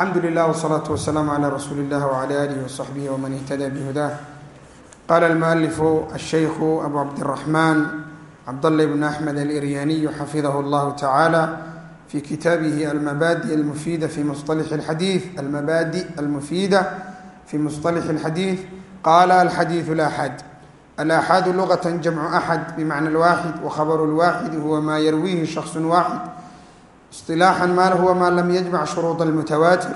alxamdu lilah wsalaatu wasalaamu calaa rasuuli illah wcala aalihi wasaxbihi wman ihtada bihudah qala almualifu ashaykhu abu cabdiraxmaan cabdallah bn axmed aliryaniyu xafidahu llahu tacaala fi kitaabihi almabadi almufida fi musطalix alxadiid almabadi almufida fi musطalix alxadiid qala alxadiidu laxad alaxaadu lugat jamcu axad bimacna alwaxid wakhabru lwaxidi huwa ma yarwihi shakص waxid isilaaxa ma huwa ma lam yajmac shuruud almutawaatir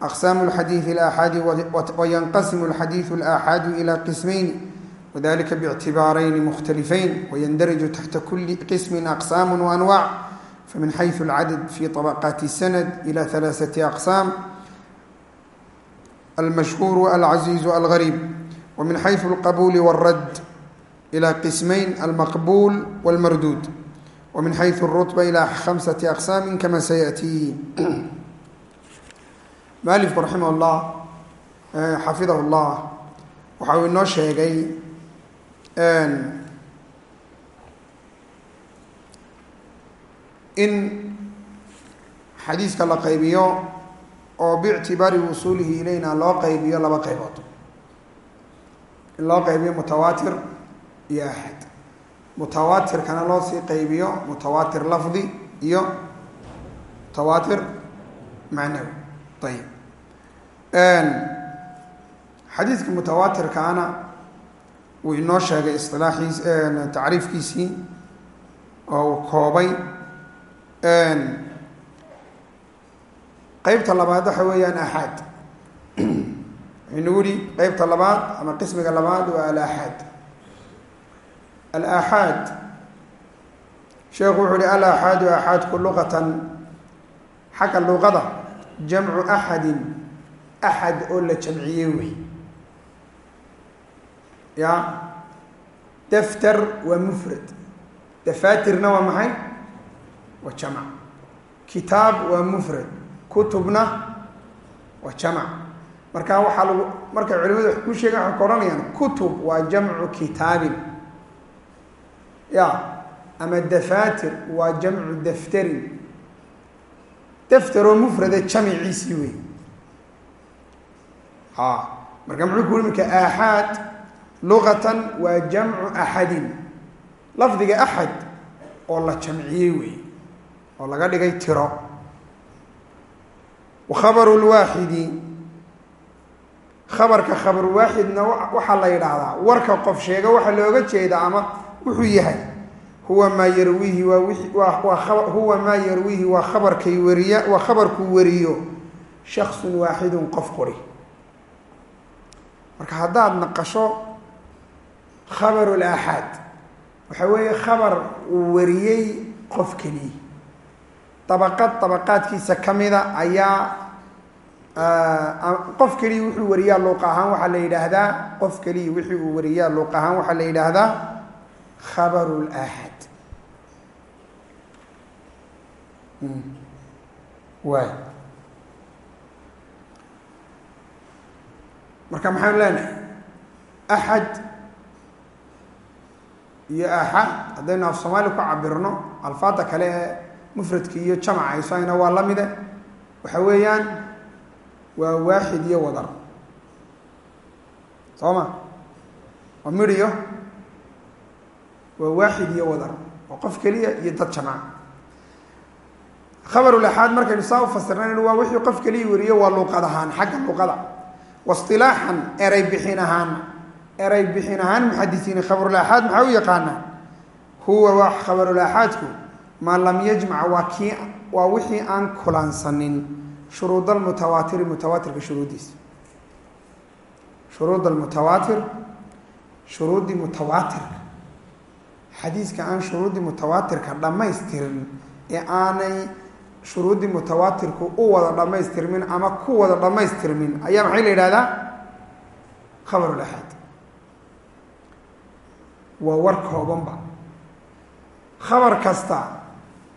aqsaamu alxadiidi alaxaadi wayanqasimu alxadiidu alaxaadu ila qismayn wadalika biictibaarayni mukhtalifayn wayandariju taxta kuli qismin aqsaamu waanwac famin xaysu alcadad fi طabaqaati sanad ila halaaثati aqsaam almashhuur alcaziizu algariib wmin xaysu alqabuuli wاlrad ila qismayn almaqbuul wاlmarduud wmin xaysu اrutba ila khamsati aqsaami kama sayaأtii mualifku raximah llah xafidahu llah waxa uu inoo sheegay in xadiiska la qaybiyo oo bictibaari wusuulihi ilayna loo qaybiyo laba qaybood in loo qaybiyo mutawaatir iyo axad mutawaatirkana loo sii qaybiyo mutawaatir lafdi iyo mutawaatir macnawi. Ayib xadiidka mutawaatirkaana wuu inoo sheegay isilaaxiis tacriifkiisii oo uu koobay. Qeybta labaad waxa weeyaan axaad. Wuxuu yihi qeybta labaad ama qismiga labaad waa alaxaad alaxaad sheekhu wuxuu uhi alaxaadu axaadku luqatan xagga luqada jamcu axadin axad oo la jamciyey wey ya daftar waa mufrad dafaatirna waa maxay waa jamc kitaab waa mufrad kutubna waa jamc marka waxaa lagu markay culimadu ku sheegan waxay ka odhanayaan kutub waa jamcu kitaabin ya ama dafaatir waa jamcu daftarin daftar oo mufrada jamiciisii wey a marka muxuu ku imika aaxaad luqatan waa jamcu axadin lafdiga axad oo la jamciyey wey oo laga dhigay tiro. Wa khabaru lwaaxidi khabarka khabar waaxidna waxaa la yidhaahdaa warka qof sheega waxaa looga jeeda ama wuxuu yahay huwa maa yarwiihi huwa maa yarwiihi waa khabarkay wariya waa khabarkuu wariyo shaksun waaxidun qof quri marka haddaad naqasho khabaru laaxaad waxa weeye khabar uu wariyey qof keliya dabaqad dabaqaadkiisa ka mida ayaa qof keliya wuxuu wariyaa luuq ahaan waxaa la yidhaahdaa qof keliya wixii uu wariyaa luuq ahaan waxaa la yidhaahdaa khabaru laaxad waay marka maxaanu leenahay axad iyo aaxaad haddaynu af soomaali ku cabirno alfaada kale ee mufradka iyo jamaca aysoayna waa la mide waxa weeyaan waa waaxid iyo wadar soo ma waa midhiyo waa waaxid iyo wadar waa qof keliya iyo dad jamaca khabarulaxaad markaynu saa u fasirnayn waa wixii qof keliya wariyo waa luuqad ahaan xagga luuqada. Wasilaaxan eray bixin ahaan. Eray bixin ahaan muxadisiin khabarulaxaad maxaa u yaqaanaa huwa wa khabarulaxaadku maa lam yajmac waa kii waa wixii aan kulansanin. Shuruud almutawaatiri mutawaatirka shuruuddiisa. Shuruud almutawaatir shuruuddii mutawaatirka xadiiska aan shuruuddii mutawaatirka dhammaystirin ee aanay shuruuddii mutawaatirku u wada dhammaystirmin ama ku wada dhammaystirmin ayaa maxay la yidhahdaa? Khabarulaxaad waa war koobanba. Khabar kasta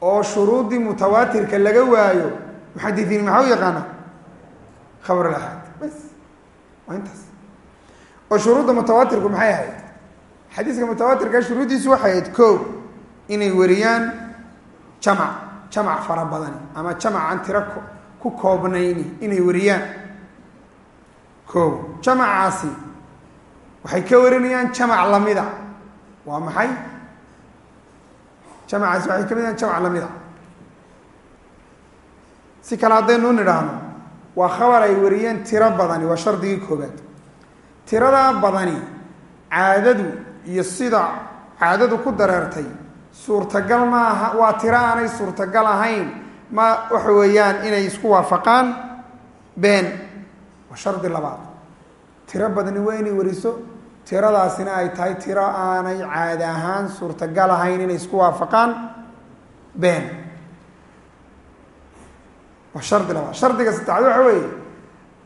oo shuruuddii mutawaatirka laga waayo muxadisiin maxaa u yaqaana khabarulaxaad bas waa intaas. Oo shuruudda mutawaatirku maxay ahayd xadiiska mutawaatirka shuruuddiisu waxay ahayd ko inay wariyaan jamac jamac fara badani ama jamac aan tiro ku koobnayni inay wariyaan ko jamacaasi waxay ka warinayaan jamac lamida waa maxay? Jamacaasi waxay ka mid jamac lamida si kale haddaynu nidhaahno waa khabar ay wariyeen tiro badani waa shardigii koobaad tiradaa badani caadadu iyo sida caadadu ku dareertay. Suurtagal maaha waa tiro aanay suurtagal ahayn. Ma waxa weeyaan inay isku waafaqaan? Been waa shardi labaad. Tiro badani waa inay wariso. Tiradaasina ay tahay tiro aanay caadi ahaan suurtagal ahayn inay isku waafaqaan? Been. Waa shardi labaad. Shardiga saddexaad waxa weeye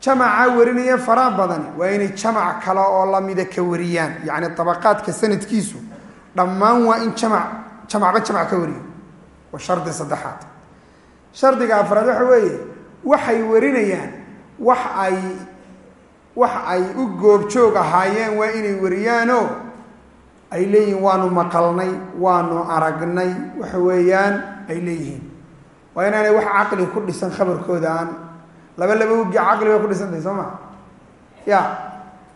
jamaca warinaya faraha badani waa inay jamac kale oo lamida ka wariyaan. Yacni dabaqaadka sanadkiisu dhammaan waa in jamac jamacba jamac ka wariyo. Waa shardi saddexaad. Shardiga afraad waxa weeye waxay warinayaan wax ay wax ay u goobjoog ahaayeen waa inay wariyaanoo ay leeyihiin waanu maqalnay waanu aragnay. Waxa weeyaan ay leeyihiin. Waa inaanay wax caqli ku dhisan khabarkooda aan laba laba ugi caqli bay ku dhisantahay soo ma? Ya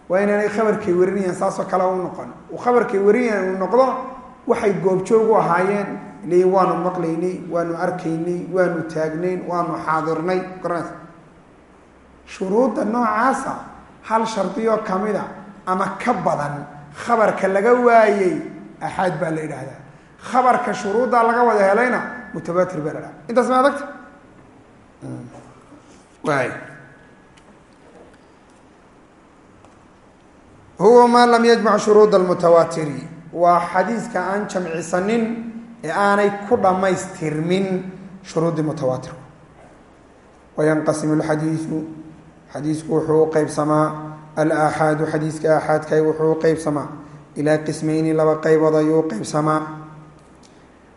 waa inaanay khabarkay warinayaan saasoo kale u noqon. Khabarkay warinayaan uu noqdo waxay goobjoog u ahaayeen. Leeyihin waanu maqlaynay waanu arkaynay waanu taagnayn waanu xaadirnay. Garanaysa shuruudda noocaasa hal shardiyoo kamida ama ka badan khabarka laga waayey axaad baa la yidhaahdaa. Khabarka shuruuddaa laga wada helayna mutawatir baa la dhaha intaas ma adagta huwa maa lam yajmac shuruud almutawaatiri waa xadiiska aan jamcisanin ee aanay ku dhammaystirmin shuruuddii mutawaatirku wayanqasimu lxadiidu xadiisku wuxuu u qeybsamaa alaaxaadu xadiiska aaxaadkay wuxuu u qeybsamaa ilaa qismayni laba qaybood ayuu u qeybsamaa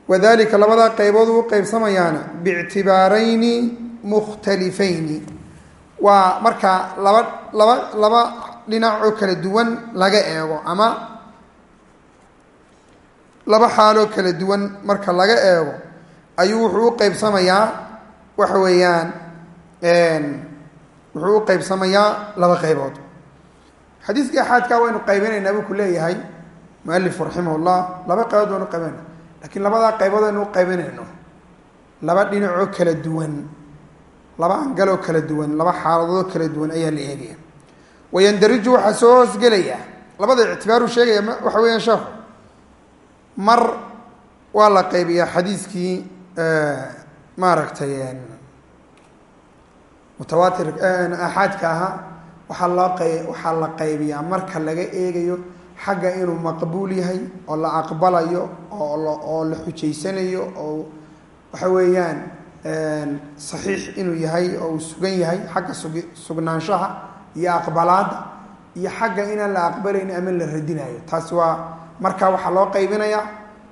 wadalika labadaa qaybood u qeybsamayaana biictibaarayni mukhtalifayni. Waa markaa laba laba laba dhinac oo kala duwan laga eego ama laba xaaloo kala duwan marka laga eego ayuu wuxuu u qeybsamayaa waxa weeyaan wuxuu u qeybsamayaa laba qaybood. Xadiiskii axaadkaa waynu qaybinaynaa buu ku leeyahay mualifku raximah llah laba qaybood waynu qaybinayna lakiin labadaa qaybood aynu u qaybinayno. Laba dhinacoo kala duwan laba angaloo kala duwan laba xaaladoodoo kala duwan ayaa la eegaya. Wayandariju waxaa soo hoosgelaya labada ictibaaru sheegaya waxa weeyaan sheekhu mar waa la qaybiyaa xadiiskii maaragtay mutawaatir axaadka ahaa waxaa loo qay waxaa la qaybiyaa marka laga eegayo xagga inuu maqbuul yahay oo la aqbalayo oo oo la xujaysanayo oo waxa weeyaan saxiix inuu yahay oo uu sugan yahay xagga sugnaanshaha iyo aqbalaadda iyo xagga inaan la aqbalayni ama la radinayo. Taasi waa markaa waxaa loo qaybinayaa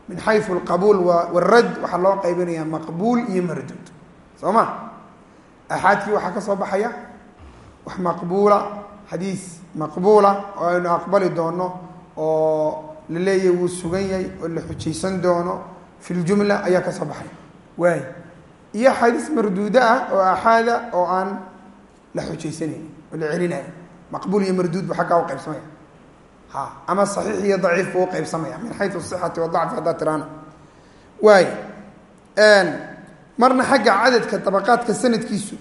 min xayu alqabuul warad waxaa loo qaybinayaa maqbuul iyo marduud soo ma? Axaadkii waxaa ka soo baxaya wax maqbuula xadiis maqbuula oo aynu aqbali doono oo la leeyahy wuu sugan yahay oo la xujaysan doono fi ljumla ayaa ka soo baxaya. Waay iyo xadiis marduudo ah oo axaada oo aan la xujaysanayn oo la celinayo. Maqbuul iyo marduud bu xaggaa u qaybsamaya. Ha ama saxiix iyo daciif buu uqaybsamaya min xayu sixati wadacfi haddaa tiraana. Waay marna xagga cadadka dabaqaadka sanadkiisu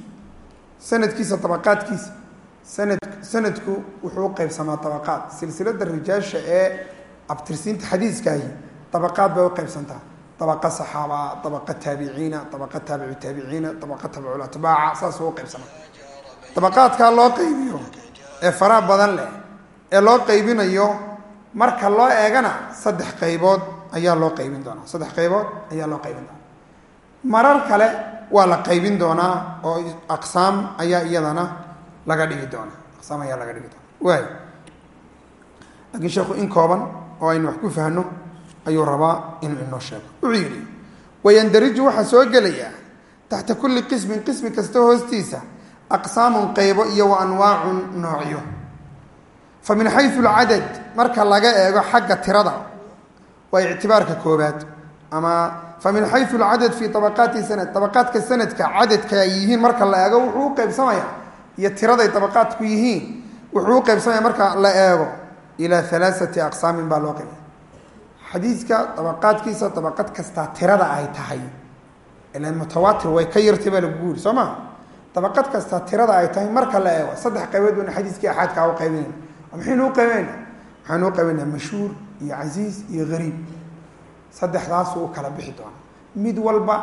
sanadkiisa dabaqaadkiisa sanad sanadku wuxuu uqaybsamaa dabaqaad silsilada rijaasha ee abtirsiinta xadiiskaahi dabaqaad bay uqaybsantaa dabaqa saxaaba dabaqa taabiciina dabaqa taabicu taabiciina dabaqa tabcul atbaaca saas u uqaybsamaa dabaqaadkaa loo qaybiyo ee faraha badan leh ee loo qaybinayo marka loo eegana saddex qaybood ayaa loo qaybin doonaa saddex qaybood ayaa loo qaybin doonaa marar kale waa la qaybin doonaa oo aqsaam ayaa iyadana laga dhigi doonaa aqsaam ayaa laga dhigi doonaa waay laakiin sheekhu in kooban oo aynu wax ku fahno ayuu rabaa inuu inoo sheego. Wuxuu yidhi wayandariju waxaa soo gelayaa taxta kulli qismin qismi kasta hoostiisa aqsaamun qaybo iyo wa anwaacun noocyo. Fa min xayu alcadad marka laga eego xagga tirada waa ictibaarka koobaad ama fa min xayu alcadad fii tabaqaati sanad tabaqaadka sanadka cadadka ay yihiin marka la eego wuxuu u qaybsamaya iyo tiraday tabaqaadku yihiin wuxuu u qaybsamaya marka la eego ilaa alaaati aqsaamin baa loo qaybay xadiiska tabaqaadkiisa tabaqad kastaa tirada ay tahay. Ila mutawaatir way ka yartay baa lagugu yiri soo dabaqad kasta tirada ay tahay marka la eego saddex qaybood baynu xadiiskii axaadkaa u qaybinayna maxaynu u qaybinayna waxaynu u qaybinaa mashhuur iyo casiiz iyo hariib saddexdaasuu u kala bixi doonaa. Mid walba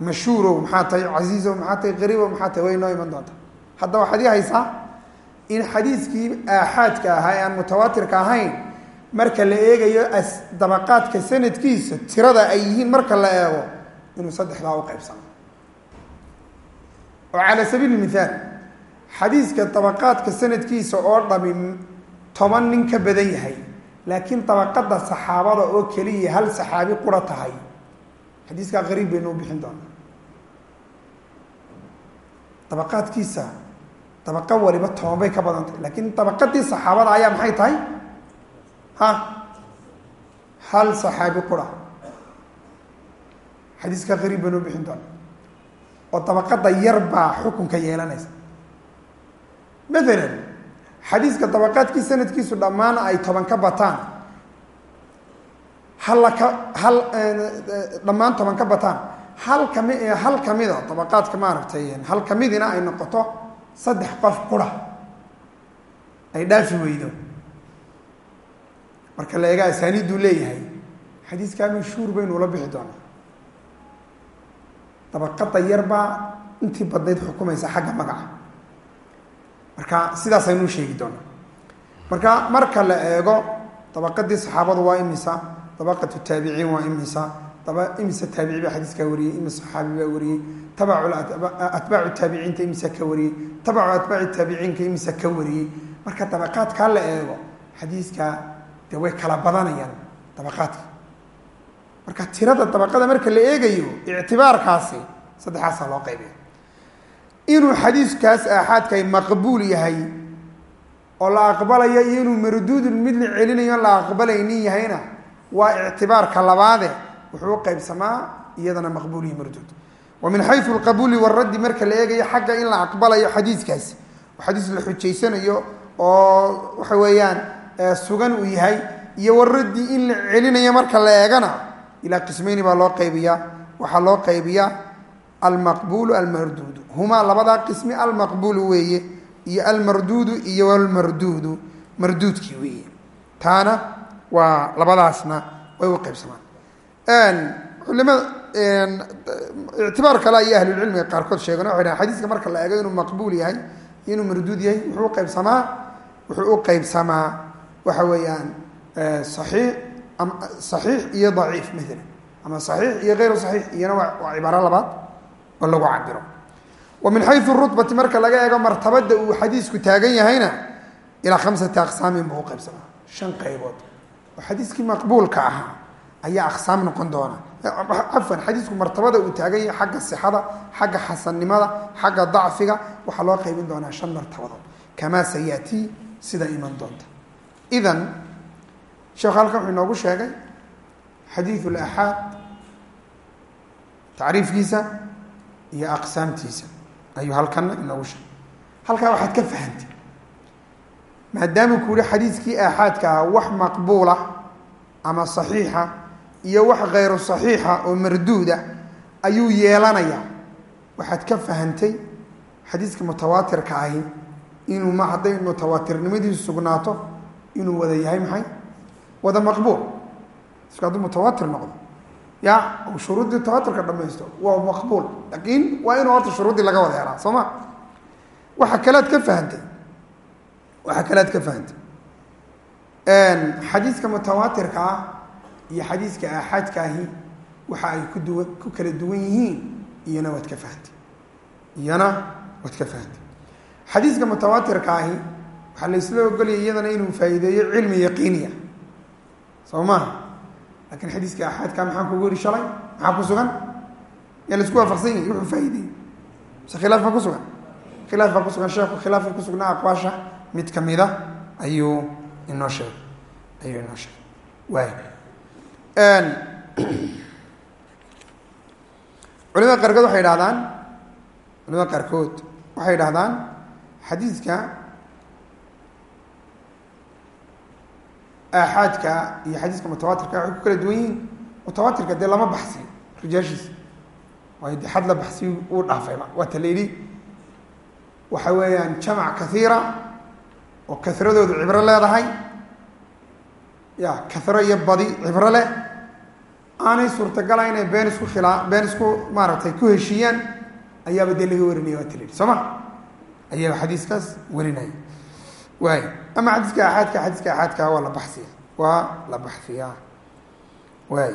mashhuurow maxaa tahay casiizow maxaa tahay hariibow maxaa tahay way noo iman doontaa. Hadda waxaad ii haysaa in xadiiskii aaxaadka ahaa ee aan mutawaatirka ahayn marka la eegayo dabaqaadka sanadkiisa tirada ay yihiin marka la eego inuu saddexdaa u qaybsamo. Oo calaa sabiili mithaal xadiiska dabaqaadka sanadkiisa oo dhami toban nin ka badan yahay laakiin dabaqada saxaabada oo keliya hal saxaabi qura tahay. Xadiiskaa qariib baynu u bixin doonaa dabaqaadkiisa dabaqo waliba toban bay ka badan tahay laakiin dabaqadii saxaabada ayaa maxay tahay ha? Hal saxaabi qura xadiiskaa qariib baynu u bixin doonaa. Oo dabaqada yar baa xukunka yeelanaysa. Maalan xadiiska dabaqaadkii sanadkiisu dhammaan ay toban ka bataan. Halla hal dhammaan toban ka bataan. Hal kami hal kamida dabaqaadka maaragtay hal kamidina ay noqoto saddex qof qura ay dhaafi weydo marka la eega asaaniidduu leeyahay. Xadiiskaa mashhuur baynu ula bixi doonaa dabaqada yarbaa intii badnayd xukumaysa xagga magaca. Marka sidaasaynu sheegi doonaa. Marka marka la eego dabaqadii saxaabadu waa imisa dabaqatu taabiciin waa imisa imisa taabici baa xadiiskaa wariyey imisa saxaabi baa wariyey tabacu taabiciinta imisa ka wariyey tabacu atbaaci taabiciinka imisa ka wariyey. Marka dabaqaadkaa la eego xadiiskaa dee way kala badanayaan dabaqaadka marka tirada dabaqada marka la eegayo ictibaarkaasi saddexaasaa loo qaybiya inuu xadiiskaas aaxaadkay maqbuul yahay oo la aqbalayo iyo inuu marduudun mid la celinayo la aqbalaynin yahayna waa ictibaarka labaade wuxuu u qaybsamaa iyadana maqbuul iyo marduud. Wa min xayu alqabuuli waraddi marka la eegayo xagga in la aqbalayo xadiiskaasi oo xadiis la xujaysanayo oo waxa weeyaan sugan uu yahay iyo waraddi in la celinayo marka la eegana ilaa qismayni baa loo qaybiyaa. Waxaa loo qaybiyaa almaqbuulu almarduudu. Humaa labadaa qismi almaqbuulu weeye iyo almarduudu iyo almarduudu marduudkii weeye. Taana waa labadaasna way u qaybsamaan. Culimada ictibaar kale iyo ahlulcilmiga qaarkood sheegen waxay dhahan xadiiska marka la eego inuu maqbuul yahay inuu marduud yahay wuxuu uqaybsamaa wuxuu u qaybsamaa waxa weeyaan saxiix saxiix iyo daciif maalan ama saxiix iyo hayru saxiix iyana waa cibaaro labaad oo lagu cabiro wa min xayu rutbati marka laga eego martabada uu xadiisku taagan yahayna ilaa khamsati aqsaamin buu uqaybsamaa shan qaybood. Oo xadiiskii maqbuulka ahaa ayaa aqsaam noqon doona. Cafan xadiisku martabada uu taagan yahay xagga sixada xagga xasannimada xagga dacfiga waxaa loo qaybin doonaa shan martabadood. Kamaa sayatii sida idan sheekhu halkan wuxuu inoogu sheegay xadiiu laxaad tacriifkiisa iyo aqsaamtiisa. Ayuu halkana inoogu sheegay. Halkaa waxaad ka fahantay maadaama ku yihi xadiiskii aaxaadka ah wax maqbuula ama saxiixa iyo wax khayru saxiixa oo marduuda ayuu yeelanayaa waxaad ka fahantay xadiiska mutawaatirka ahi inuu ma hadday mutawaatirnimadiisu sugnaato inuu wada yahay maxay? Wada maqbuul. Isku hadduu mutawaatir noqdo. Ya shuruuddii tawaatirka dhamaysto waa maqbuul. Laakiin waa inuu horta shuruuddii laga wada helaa soo ma? Waxa kalead ka fahantay waxaa kalead ka fahantay xadiiska mutawaatirka ah iyo xadiiska aaxaadka ahi waxa ay ku duwan ku kala duwan yihiin iyana waad ka fahantay iyana waad ka fahantay xadiiska mutawaatirka ahi waxaa la isla ogolaya iyadana inuu faa'iideeyo cilmi yaqiiniya soo maha laakiin xadiiska aaxaadka maxaan kugu yihi shalay? Maxaa ku sugan? Yaa la waafaqsan yahi wuxuu faa'iideeyey mise khilaaf baa ku sugan? Khilaaf baa ku sugan. Sheekhu khilaafkii ku sugnaa aqwaasha mid kamida ayuu inoo sheegay. Ayuu inoo sheegay. Waay. Culimada qaarkood waxay idhahdaan culimada qaarkood waxay idhahdaan xadiidka aaxaadka iyo xadiiska mutawaatirka waxay ku kala duwan yihiin. Mutawaatirka dee lama baxsiyo rijaashiisa waayo dee xad la baxsiyo uu dhaafayba waata la yidhi waxa weeyaan jamac kaiira oo karadoodu cibro leedahay. Ya karo iyo badi cibro leh. Aanay suurtagala inay been isku khilaa been isku maaragtay ku heshiiyaan ayaaba dee laga warinaya waa talii soo ma? Ayaaba xadiiskaas warinaya. Waay ama xadiiska axaadka xadiiska axaadka waa la baxsiya waa la baxsiyaa waay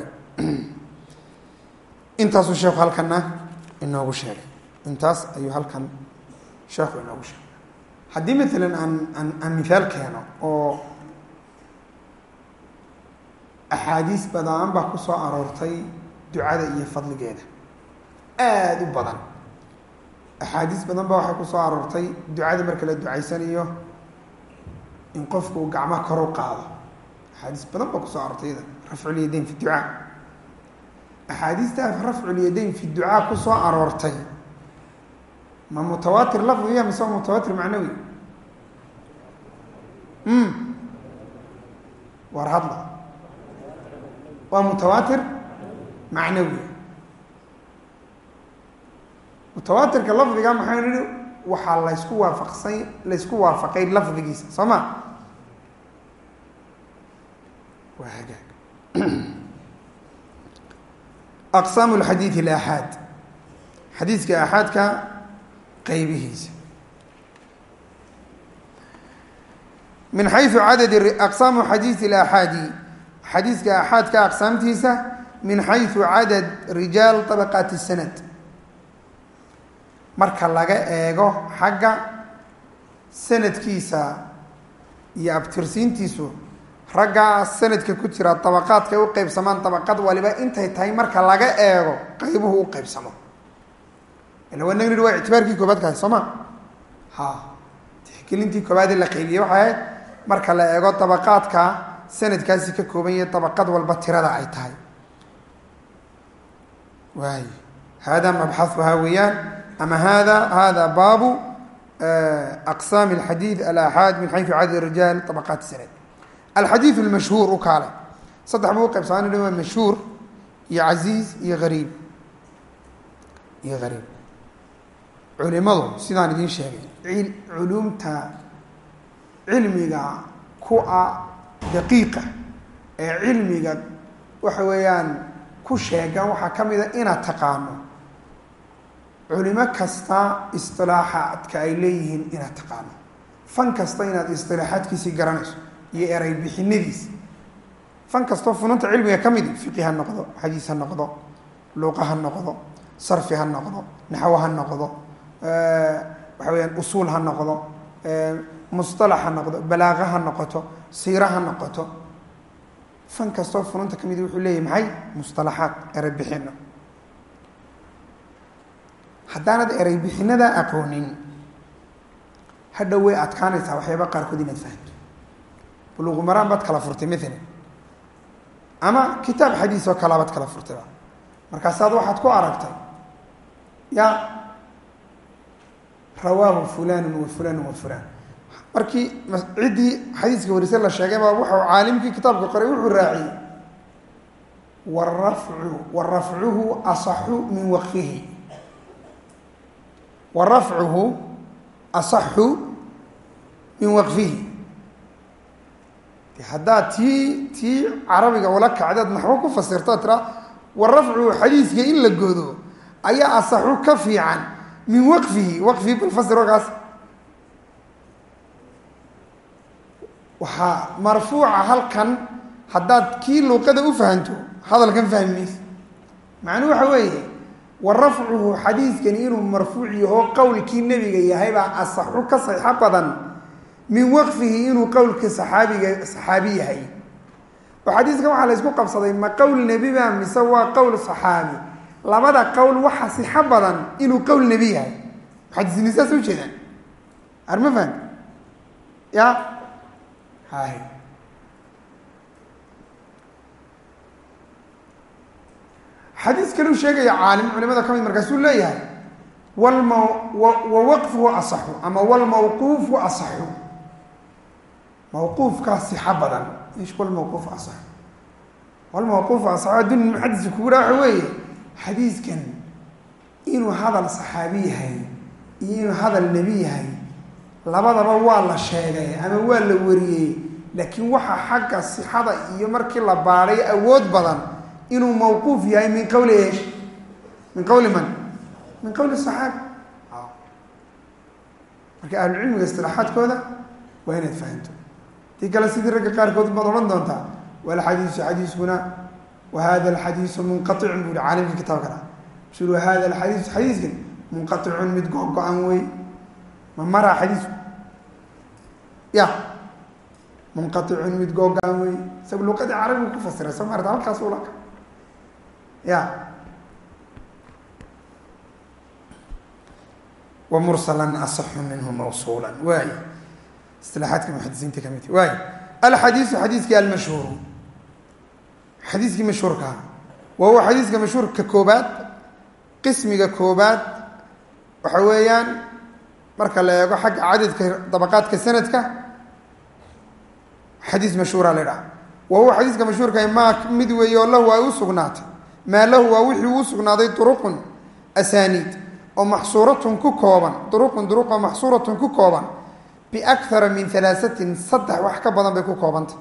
intaasuu sheekhu halkanna inoogu sheegay intaas ayuu halkan sheekhu inoogu sheegay haddii maalan aan aan aan mithaal keeno oo axaadiis badan baa ku soo aroortay ducada iyo fadligeeda aada u badan axaadiis badan baa waxay ku soo aroortay ducada marka la ducaysanayo in qofku uu gacmaha kor u qaado. Axaadiis badan baa ku soo aroortay iyada rafculyadayn fi ducaa. Axaadiista rafculyadayn fi ducaa ku soo aroortay ma mutawaatir lafdiya mise waa mutawaatir macnawi? War hadla. Waa mutawaatir macnawi. Mutawaatirka lafdiga maxaa nihi waxaa laysku waafaqsay laysku waafaqay lafdigiisa soo ma waa hagaag. Aqsaamu lxadiid alaxaad xadiidka aaxaadka qaybihiisa. Min xayu cadad aqsaamu xadiid alaxaadi xadiiska aaxaadka aqsaamtiisa min xayu cadad rijaal طabaqaati sanad marka laga eego xagga sanadkiisa iyo abtirsiintiisu raggaa sanadka ku jira dabaqaadka ay u qeybsamaan dabaqad waliba intay tahay marka laga eego qaybuhu u qeybsamo ila waa nagri waa ictibaarkii koobaad kahay soo ma? Ha. Tixgelintii koobaadee la qeybiyey waxay ahayd marka la eego dabaqaadka sanadkaasi ka kooban yahay dabaqad walba tirada ay tahay. Waay. Hada mabxahuhaa weeyaan ama hada hada baabu aqsaam alxadiid alaxaad min xayu cadad rijaal abaqaat sanad alxadiid lmashhuur u kaale saddex buu uqeybsaman waa mashhuur iyo casiiz iyo hariib iyo hariib culimadu sidaan idiin sheegay culumta cilmiga ku-a daqiiqa ee cilmiga waxa weeyaan ku sheegan waxaa ka mid a inaad taqaano culimo kasta isilaaxaadka ay leeyihiin inaad taqaano. Fan kasta inaad isilaaxaadkiisii garanayso iyo eray bixinadiisa fan kastoo fununta cilmiga ka midi fiqi ha noqdo xadiis ha noqdo luuqa ha noqdo sarfi ha noqdo naxwo ha noqdo waxa weyaan usuul ha noqdo musalax ha noqdo balaaqa ha noqoto siira ha noqoto. Fan kastoo fununta ka midi wuxuu leeyahy maxay mustalaxaad eray haddaanad eray bixinadaa aqoonin hadhow way adkaanaysaa waxyaaba qaarkood inaad fahamto buluuqu maraan baad kala furtay maalan ama kitaab xadiis oo kalea baad kala furtayba markaasaad waxaad ku aragtay ya rawaahu fulanu wa fulanu wa fulan. Markii ciddii xadiiska warise la sheegay baa wuxuu caalimkii kitaabka qoray wuxuu raaciyey warafcu wa rafcuhu asaxu min waqfihi wa rafcuhu asaxu min waqfihi. Haddaad tii tii carabiga ula kacdeed naxwo ku fasirto tiraa wa rafcuhu xadiiska in la godo ayaa asaxu ka fiican min waqfihi waqfihi balfasir ogaas waxaa marfuuca halkan haddaad kii luuqada u fahanto hadalkan fahmi macnuu waxa weeye wa rafcuhu xadiiskani inuu marfuuc yaho qowlkii nebiga yahay baa asaxu ka saxiixo badan min waqfihi inuu qowlka saxaabiga saxaabi yahay. Oo xadiiskan waxaa la ysku qabsaday ma qowl nebi ba mise waa qowl saxaabi? Labada qowl waxa sixo badan inuu qowl nebi yahay. Muxadisini saas u jeedaan arma fahan xadiis kaleu sheegaya caalim culimada ka mid markaasuu leeyahay walm wa waqfuhu asaxu ama walmawquufu asaxu. Mawquufkaa sixa badan ish walmawquuf asaxu. Walmawquufu asaxu hadduu nin muxadisi kugu dhaa waxa weeye xadiiskan inuu hadal saxaabi yahay iyo inuu hadal nebi yahay labadaba waa la sheegay ama waa la wariyey laakiin waxaa xagga sixada iyo markii la baadhay awood badan inuu mawquuf yahay min qawli min qawli man? Min qawli saxaabi. Marka ahlucilmiga istilaaxaadkooda waa inaad fahanto. Tii kale sidii ragga qaarkood baad odhan doontaa walxadiisu xadiiskuna wa hada alxadiisu munqaicun buu hi caalimka kitaabkana. Su hada alxadiisu xadiiskan munqaicun mid go-go-an wey ma maraa xadiisku ya. Munqaicun mid googaan wey isaga luqadii carabigu ku fasiray soo maarta halkaas ula ya. Wa mursalan asaxu minhu mawsuula waay isilaaxaadka muxadisiinta ka mid waay alxadiisu xadiiskii almashhuuru xadiiskii mashhuurkaa wa huwa xadiiska mashhuurka koobaad qismiga koobaad waxa weeyaan marka la eego xagga cadadka dabaqaadka sanadka xadiis mashhuura la dhaha wa huwa xadiiska mashhuurka maa mid weeye oo lahu ay u sugnaatay maa lahu waa wixii uu sugnaaday duruqun asaaniid oo maxsuuratun ku kooban duruqun duruq oo maxsuuratun ku kooban biakthara min halaasatin saddex wax ka badan bay ku koobantay.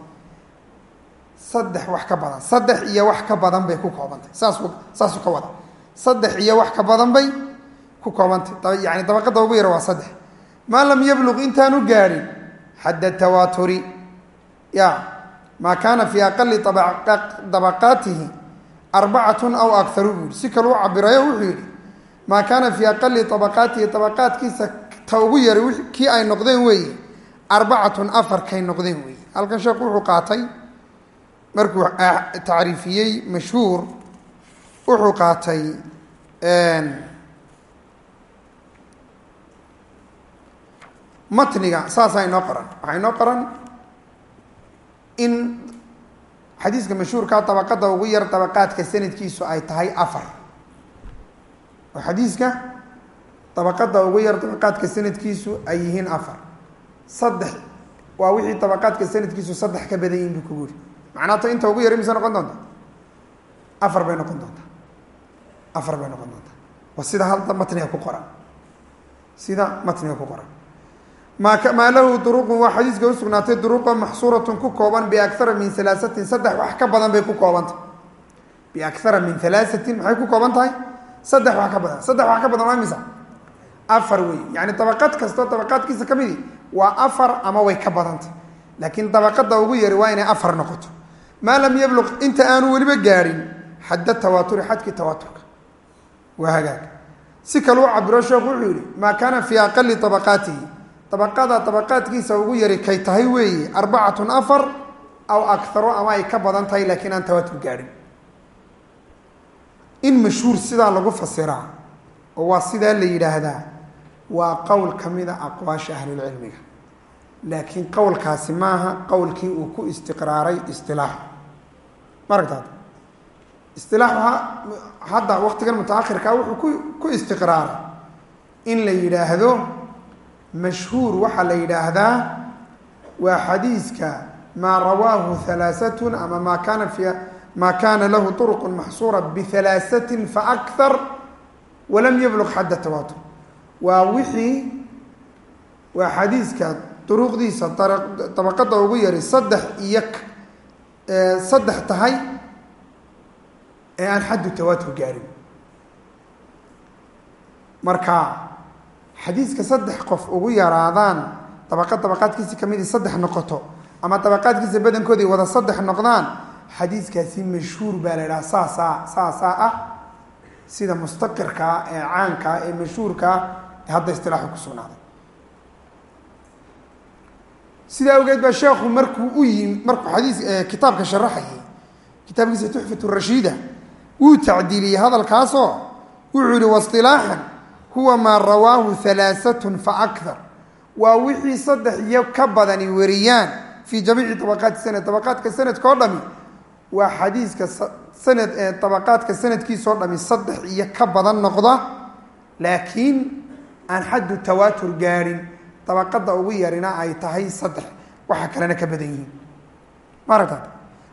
Saddex wax ka badan saddex iyo wax ka badan bay ku koobantay. Saasuu saasuu ka wada. Saddex iyo wax ka badan bay ku koobantay. Yani dabaqada ugu yara waa saddex. Maa lam yabluq intaanu gaadhin xadda tawaaturi. Ya maa kaana fii aqali dabaqaatihi arbacatun aw akharu buu yihi si kaluu cabirayo wuxuu yihi maa kaana fii aqali abaqaatihi abaqaadkiisa ta ugu yara kii ay noqdeen weeye arbacatun afarkay noqdeen weeye halkan sheekhu wuxuu qaatay markuu tacriifiyey mashhuur wuxuu qaatay matniga saasaa inoo qoran. Waxaa inoo qoran in xadiiska mashhuurkaa dabaqada ugu yar dabaqaadka sanadkiisu ay tahay afar. Oo xadiiska dabaqada ugu yar dabaqaadka sanadkiisu ay yihiin afar. Saddex waa wixii dabaqaadka sanadkiisu saddex ka badan yihiin buu kugu yiri. Macnaata inta ugu yar mise noqon doonta? Afar bay noqon doontaa afar bay noqon doontaa waa sida hadda matniga ku qoran. Sida matniga ku qoran maa lahu duruqun waa xadiiska usugnaatay duruqa maxsuuratun ku kooban biakara min halaasatin saddex wax ka badan bay ku koobantah biakara min halaasatin maxay ku kooban tahay? Saddex wax ka badan saddex wax ka badan waa imisa afar wey yani dabaqad kastoo dabaqaadkiisa ka midi waa afar ama way ka badantah laakiin dabaqada ugu yari waa inay afar noqoto. Maa lam yabluq inta aanu weliba gaadhin xadda tawaaturi xadkii tawaaturka. Waa hagaag. Si kale u cabiro sheekhu wuxuu yihi maa kaana fii aqali abaqaatihi dabaqada dabaqaadkiisa ugu yari kay tahay weeye arbacatun afar aw akaro ama ay ka badan tahay laakiin aan tawaatur gaadhin in mashhuur sidaa lagu fasiraa oo waa sidaa la yidhaahdaa waa qowl ka mida aqwaasha ahlulcilmiga. Laakiin qowlkaasi maaha qowlkii uu ku istiqraaray istilaaxu ma aragtaad istilaaxu hadda waqtigan mutaakhirkaa wuxuu ku ku istiqraaray in la yidhaahdo mashhuur waxaa la yidhaahdaa waa xadiiska maa rawaahu halaasatun ama maa kaana fi maa kaana lahu turuqun maxsuura bihalaasatin faakthar walam yabluq xadda tawaatur waa wixii waa xadiiska duruqdiisa dabaqada ugu yari saddex iyo saddex tahay ee aan xaddu tawaatur gaarin marka xadiiska saddex qof ugu yaraadaan dabaqad dabaqaadkiisi kamidii saddex noqoto ama dabaqaadkiisa badankoodii wada saddex noqdaan xadiiskaasi mashhuur baa la idhaha saasaa saasaa ah. Sida mustaqirkaa ee caankaa ee mashhuurkaa ee hadda istilaaxu ku sugnaaday. Sidaa awgeed baa sheekhu markuu u yimi markuu xadiis kitaabka sharaxayay kitaabkiisa tuxfatu rashiida wuu tacdiiliyey hadalkaasoo wuxuu yihi wasilaaxan huwa maa rawaahu halaasatun fa akthar. Waa wixii saddex iyo ka badani wariyaan fii jamiici dabaqaati sanad. Dabaqaadka sanadka oo dhami waa xadiiska sanad dabaqaadka sanadkiisoo dhami saddex iyo ka badan noqda. Laakiin aan xaddu tawaatur gaadhin dabaqada ugu yarina ay tahay saddex. Waxa kalena ka badan yihiin. Maaragta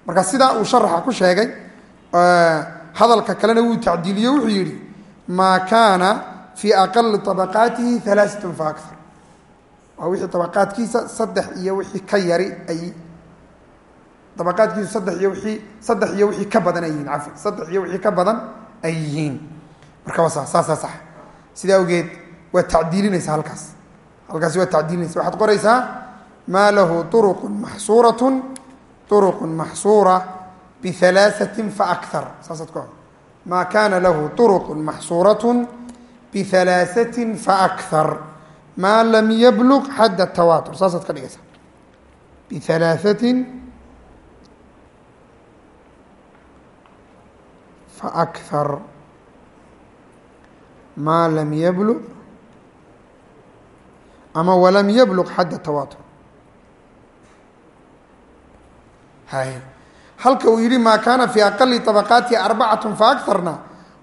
marka sidaa uu sharaxa ku sheegay hadalka kalena wuu tacdiiliye wuxuu yidhi maa kaana fii aqali abaqaatihi alaaatun fa akar waa wixii dabaqaadkiisa saddex iyo wixii ka yari ay dabaqaadkiisu saddex iyo wixii saddex iyo wixii ka badan ay yihiin saddex iyo wixii ka badan ay yihiin marka saa saasaa sax sidaa awgeed waad tacdiilinaysaa halkaas halkaasi waad tacdiilinaysa waxaad qoraysaa maa lahu uruqu maxsuuratu uruqu maxsuura bihalaaثatin faakar saasaad ku maa kaana lahu uruqu maxsuuratu bihalaaثatin faakar maa lam yabluq xadda tawaatur saasaad ka dhigaysaa bihalaaثatin faakar maa lam yabluq ama walam yabluq xadda tawaatur hay halka uu yihi maa kaana fii aqali طabaqaatihi arbacatu faakarna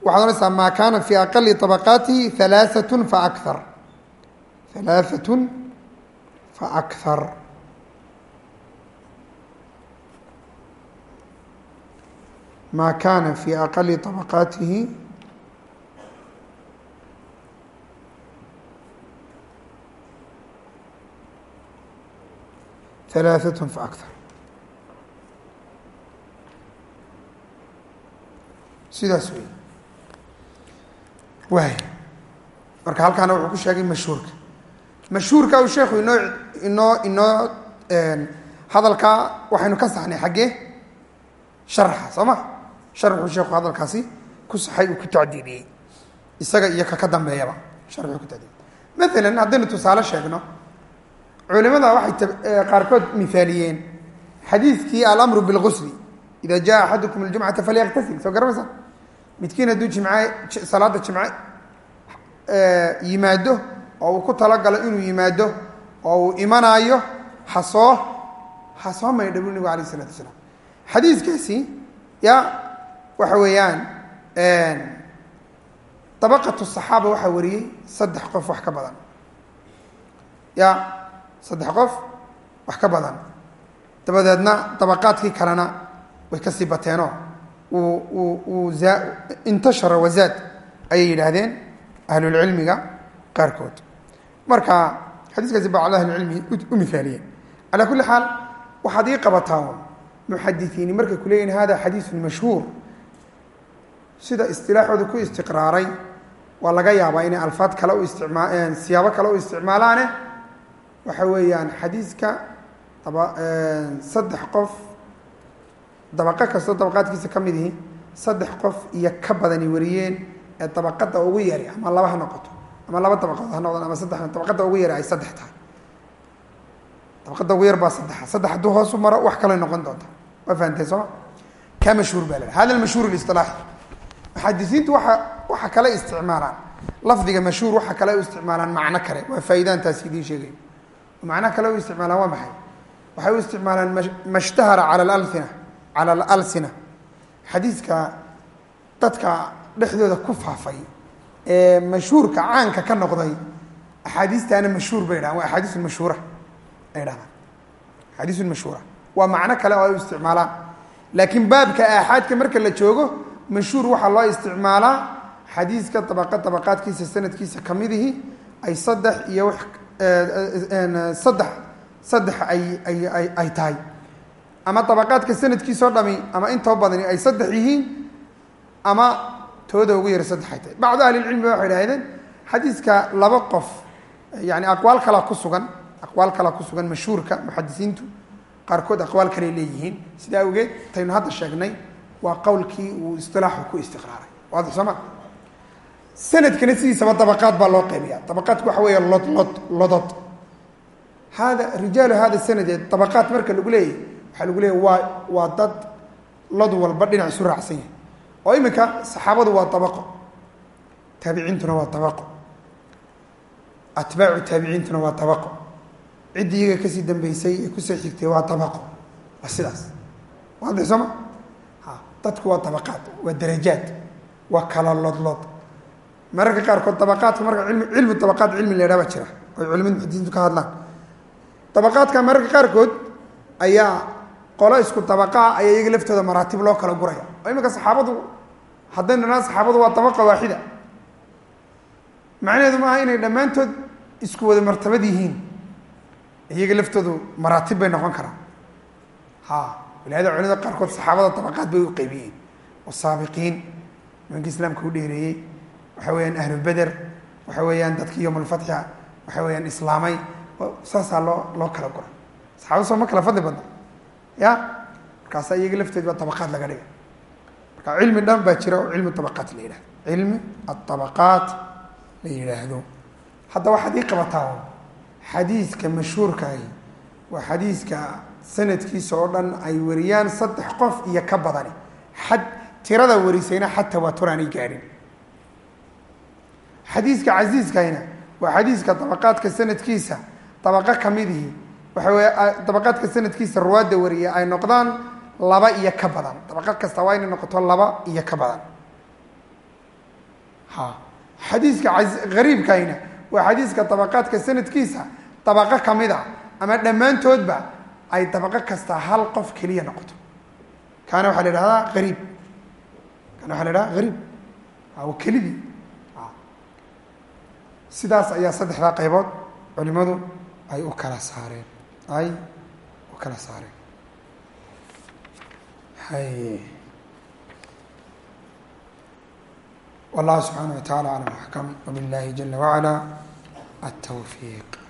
waxaad odhanaysaa maa kaana fii aqali طabaqaatihi halaaثat faakar halaaثat faakar maa kaana fii aqali طabaqaatihi halaaثat faakar sidaas wey waay marka halkaana wuxuu ku sheegay mashhuurka. Mashhuurka uu sheekhu inoo inoo inoo hadalkaa waxaynu ka saxnay xaggee? Sharaxa soo ma sharxuu sheekhu hadalkaasi ku saxay uu ku tacdiiliyey isaga iyo kaka dambeeyaba sharxuu ku tacdiiliyey maalan haddaynu tusaale sheegno culimada waxay qaarkood mihaaliyeen xadiidkii alamru bilgusli ida jaa axadukum aljumcata falyaktasil soo garamaysa midkiin hadduu jimce salaada jimce yimaado oo uu ku talagalo inuu yimaado oo uu imanaayo hasoo ha soo maydha bu nabigu alayh isalatu asalaam xadiiskaasi ya waxa weeyaan dabaqatu saxaaba waxaa wariyey saddex qof wax ka badan. Ya saddex qof wax ka badan. Dabadeedna dabaqaadkii kalena way ka sii bateenoo intashara wazaad ayay yidhaahdeen ahlulcilmiga qaarkood. Marka xadiiskaasi bacd ahlilcilmi u mihaaliyeen calaa kulli xaal waxaad ii qabataa muxadisiini markay ku hada xadiisun mashhuur sida istilaaxooda ku istiqraaray waa laga yaabaa inay alfaad kale u isticmaa siyaabo kale u isticmaalaane waxa weeyaan xadiiska saddex qof dabaqo kastoo dabaqaadkiisa ka mid ihi saddex qof iyo ka badani wariyeen ee dabaqada ugu yari ama laba ha noqoto ama laba dabaqadood ha noqdaan ama saddex dabaqada ugu yari ay saddex tahay dabaqada ugu yar baa saddexa saddex hadduu hoosu maro wax kalay noqon doonta. Waa fahamteen sooma ka mashhuur baa la hada mashhuur isilaaxi muxadisiintu waa waxa kale isticmaalaan. Lafdiga mashhuur waxa kale u isticmaalaan macno kale. Waa faa'idaantaasi idiin sheegay macno kale u isticmaalaan waa maxay? Waxay u isticmaalaan mashtahara cala alalsina cala alalsina. Xadiiska dadka dhexdooda ku faafay ee mashhuurka caanka ka noqday axaadiistaana mashhuur bay dhahaan waa axaadiisun mashhuura ay dhahdaan axaadiisun mashhuura. Waa macno kale oo ay u isticmaalaan. Laakiin baabka aaxaadka marka la joogo mashhuur waxaa loo isticmaalaa xadiiska dabaqa dabaqaadkiisa sanadkiisa kamidihi ay saddex iyo saddex saddex ay ay ay ay tahay ama dabaqaadka sanadkiisoo dhami ama intoo badani ay saddex yihiin ama tooda ugu yara saddex ay tahay. Bacdu ahlilcilmi ba waxay idhahdeen xadiiska laba qof yani aqwaal kalaa ku sugan aqwaal kalaa ku sugan mashhuurka muxadisiintu qaarkood aqwaal kaley leeyihiin. Sidaa awgeed taynu hadda sheegnay waa qowlkii uu isilaaxu ku istiqraaray. Waadix sooma sanadkana sidiisaba dabaqaad baa loo qaybiya dabaqaadku waxa weeya lod lod lodod. Hada rijaalu hada sanadee dabaqaad marka lagu leeyahy waxaa lagu leeyahy waa waa dad lod walba dhinac isu raacsan yahay. Oo iminka saxaabadu waa dabaqo taabiciintuna waa dabaqo atbaacu taabiciintuna waa dabaqo ciddii iyaga ka sii dambeysay ee ku soo xigtay waa dabaqo waa sidaas. Waadix sooma dadku waa dabaqaad waa darajaad waa kala lodlood. Mararka qaarkood dabaqaadka marka ilmi cilmu dabaqaad cilmi la baa jira. Oy culimada muxadiiintu ka hadlaan. Dabaqaadka mararka qaarkood ayaa qolo isku dabaqaa ayaa iyaga laftooda maraatib loo kala guraya. Oo iminka saxaabadu haddaynu dhanaa saxaabadu waa dabaqa waaxida. Macnaheedu maaha inay dhammaantood isku wada martabad yihiin. Iyaga laftoodu maraatib bay noqon karaan. Ha walaada culimada qaarkood saxaabada dabaqaad bay u qaybiyeen. Wasaabiqiin nimanka islaamka u dheereeyey. Waxa weeyaan ahlu beder waxa weeyaan dadkii yowm alfatxa waxa weeyaan islaamay. Saasaa loo loo kala gura saxaabada soo ma kala fadli badna ya? Markaasaa iyaga lafteed baa dabaqaad laga dhigay. Marka cilmi dhan baa jira oo cilmi dabaqaat la yidhahdo cilmi atabaqaat la yidhaahdo. Hadda waxaad ii qabataa xadiiska mashhuurkaahi waa xadiiska sanadkiisa oo dhan ay wariyaan saddex qof iyo ka badani. Xad tirada warisayna xad tawaatur aanay gaadhin xadiiska casiiskahina waa xadiiska dabaqaadka sanadkiisa. Dabaqo kamidihi waxa weye dabaqaadka sanadkiisa ruwaadda wariya ay noqdaan laba iyo ka badan. Dabaqad kasta waa inay noqoto laba iyo ka badan. Ha. Xadiiska hariibkahina waa xadiiska dabaqaadka sanadkiisa dabaqo ka mid a ama dhammaantoodba ay dabaqo kasta hal qof keliya noqoto. Kaana waxaa la ihahdaa ariib kaana waxa la ihahda hariib waa kelidii sidaas ayaa saddexdaa qaybood culimadu ay u kala saareen ay kala saareen wallahu subxaana wa tacala aclam axkam wabillahi jala wacala atawfiiq